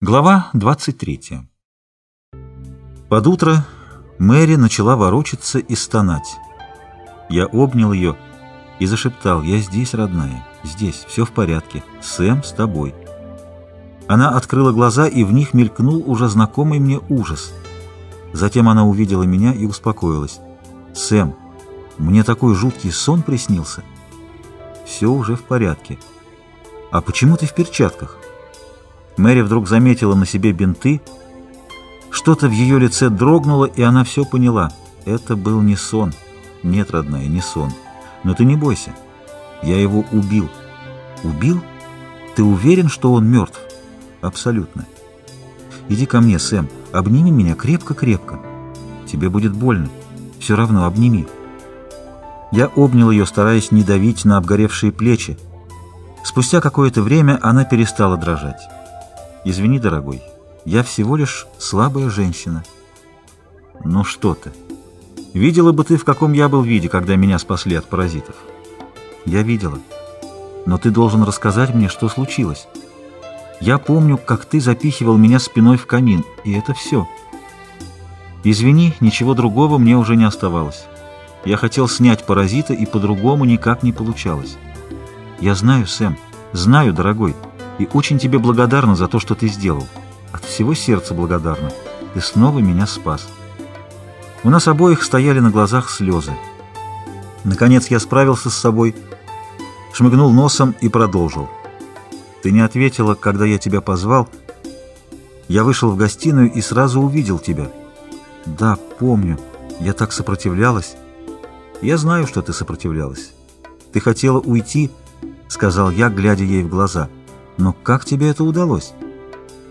Глава 23 Под утро Мэри начала ворочаться и стонать. Я обнял ее и зашептал, «Я здесь, родная, здесь, все в порядке, Сэм с тобой». Она открыла глаза, и в них мелькнул уже знакомый мне ужас. Затем она увидела меня и успокоилась. «Сэм, мне такой жуткий сон приснился». «Все уже в порядке». «А почему ты в перчатках?» Мэри вдруг заметила на себе бинты. Что-то в ее лице дрогнуло, и она все поняла. Это был не сон. Нет, родная, не сон. Но ты не бойся. Я его убил. Убил? Ты уверен, что он мертв? Абсолютно. Иди ко мне, Сэм. Обними меня крепко-крепко. Тебе будет больно. Все равно обними. Я обнял ее, стараясь не давить на обгоревшие плечи. Спустя какое-то время она перестала дрожать. Извини, дорогой, я всего лишь слабая женщина. Ну что ты? Видела бы ты, в каком я был виде, когда меня спасли от паразитов? Я видела. Но ты должен рассказать мне, что случилось. Я помню, как ты запихивал меня спиной в камин, и это все. Извини, ничего другого мне уже не оставалось. Я хотел снять паразита, и по-другому никак не получалось. Я знаю, Сэм, знаю, дорогой и очень тебе благодарна за то, что ты сделал. От всего сердца благодарна. Ты снова меня спас. У нас обоих стояли на глазах слезы. Наконец я справился с собой, шмыгнул носом и продолжил. Ты не ответила, когда я тебя позвал. Я вышел в гостиную и сразу увидел тебя. Да, помню. Я так сопротивлялась. Я знаю, что ты сопротивлялась. Ты хотела уйти, — сказал я, глядя ей в глаза. Но как тебе это удалось?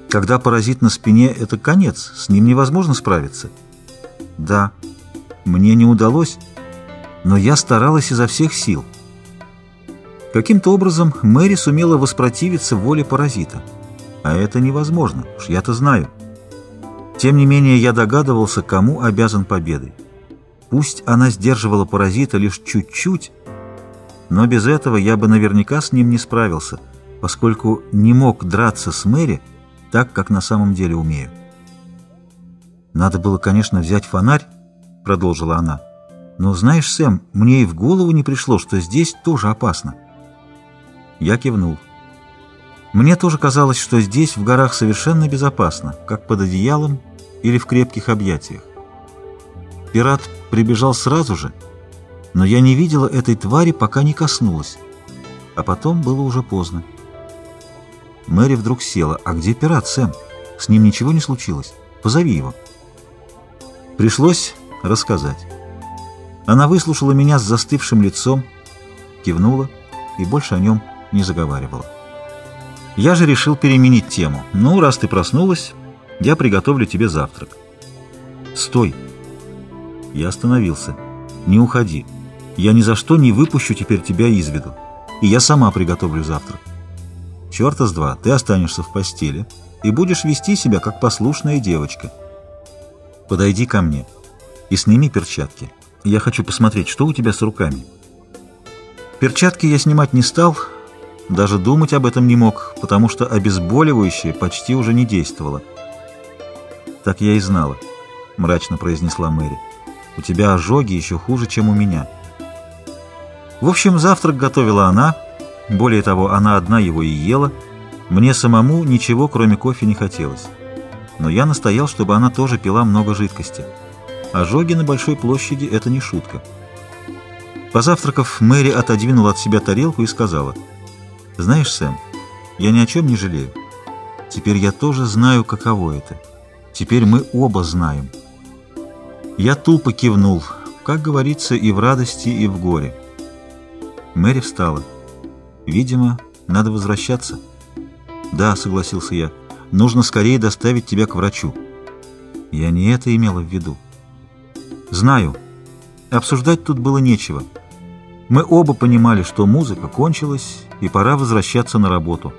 Когда паразит на спине — это конец, с ним невозможно справиться. Да, мне не удалось, но я старалась изо всех сил. Каким-то образом Мэри сумела воспротивиться воле паразита. А это невозможно, уж я-то знаю. Тем не менее, я догадывался, кому обязан победой. Пусть она сдерживала паразита лишь чуть-чуть, но без этого я бы наверняка с ним не справился — поскольку не мог драться с Мэри так, как на самом деле умею. «Надо было, конечно, взять фонарь», — продолжила она. «Но знаешь, Сэм, мне и в голову не пришло, что здесь тоже опасно». Я кивнул. Мне тоже казалось, что здесь, в горах, совершенно безопасно, как под одеялом или в крепких объятиях. Пират прибежал сразу же, но я не видела этой твари, пока не коснулась. А потом было уже поздно. Мэри вдруг села. «А где пират, Сэм? С ним ничего не случилось? Позови его». Пришлось рассказать. Она выслушала меня с застывшим лицом, кивнула и больше о нем не заговаривала. Я же решил переменить тему. «Ну, раз ты проснулась, я приготовлю тебе завтрак». «Стой!» Я остановился. «Не уходи. Я ни за что не выпущу теперь тебя из виду. И я сама приготовлю завтрак». Черта с два, ты останешься в постели и будешь вести себя, как послушная девочка. Подойди ко мне и сними перчатки. Я хочу посмотреть, что у тебя с руками. Перчатки я снимать не стал, даже думать об этом не мог, потому что обезболивающее почти уже не действовало. «Так я и знала», — мрачно произнесла Мэри. «У тебя ожоги еще хуже, чем у меня». В общем, завтрак готовила она, более того, она одна его и ела. Мне самому ничего, кроме кофе, не хотелось. Но я настоял, чтобы она тоже пила много жидкости. Ожоги на большой площади — это не шутка. Позавтракав, Мэри отодвинула от себя тарелку и сказала, «Знаешь, Сэм, я ни о чем не жалею. Теперь я тоже знаю, каково это. Теперь мы оба знаем». Я тупо кивнул, как говорится, и в радости, и в горе. Мэри встала. Видимо, надо возвращаться. Да, согласился я. Нужно скорее доставить тебя к врачу. Я не это имела в виду. Знаю. Обсуждать тут было нечего. Мы оба понимали, что музыка кончилась, и пора возвращаться на работу.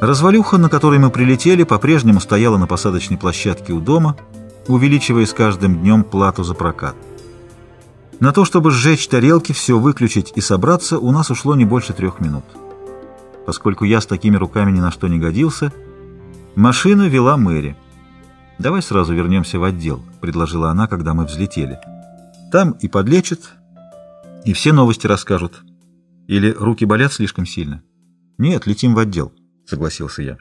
Развалюха, на которой мы прилетели, по-прежнему стояла на посадочной площадке у дома, увеличивая с каждым днем плату за прокат. На то, чтобы сжечь тарелки, все выключить и собраться, у нас ушло не больше трех минут. Поскольку я с такими руками ни на что не годился, Машину вела Мэри. «Давай сразу вернемся в отдел», — предложила она, когда мы взлетели. «Там и подлечат, и все новости расскажут. Или руки болят слишком сильно?» «Нет, летим в отдел», — согласился я.